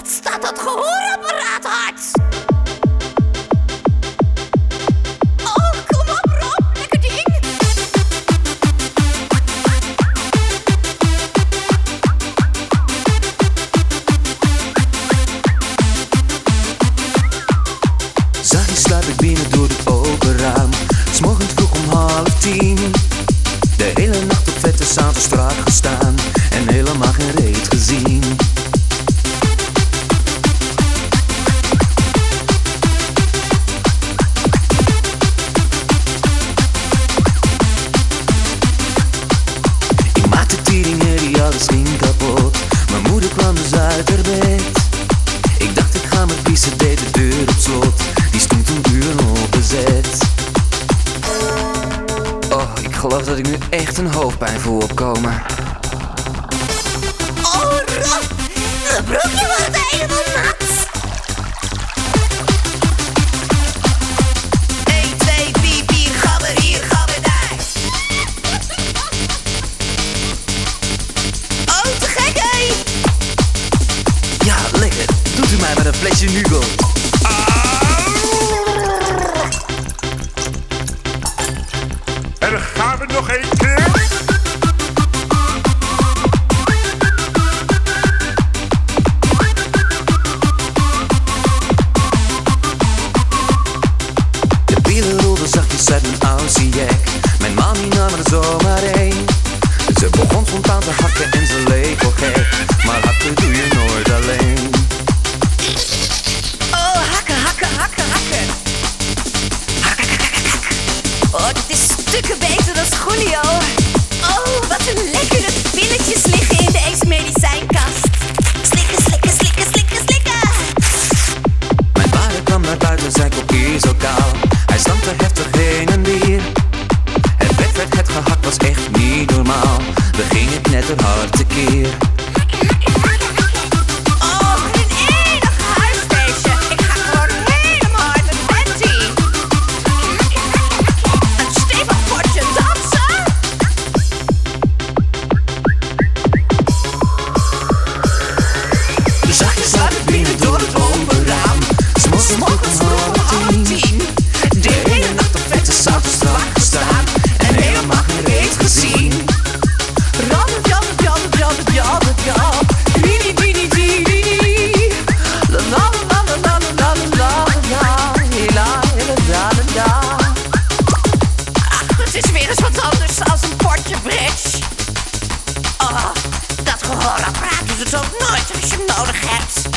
Wat staat dat gehoorapparaat hard? Oh, kom op, rotlieke ding! Zijn slapen binnen door de open. Ging kapot. Mijn moeder kwam dus uit haar bed. Ik dacht ik ga met piezen, deed de deur op slot. Die stond toen uren op bezet. Oh, ik geloof dat ik nu echt een hoofdpijn voel opkomen. Oh Rob, de broekje wordt helemaal mij met een flesje Nugo. En dan gaan we nog één keer. De wielen rolden zachtjes uit oude jack. Mijn mami nam er zomaar één. Ze begon Oh, wat een lekkere pilletjes liggen in deze medicijnkast. Slikken, slikken, slikken, slikken, slikken. Mijn vader kwam naar buiten, zijn kopie zo kaal. Hij stampte heftig heen en weer. Het bed werd het gehakt, was echt niet normaal. We gingen knetterhard tekeer. Oh, Praat Praten ze het ook nooit als je hem nodig hebt.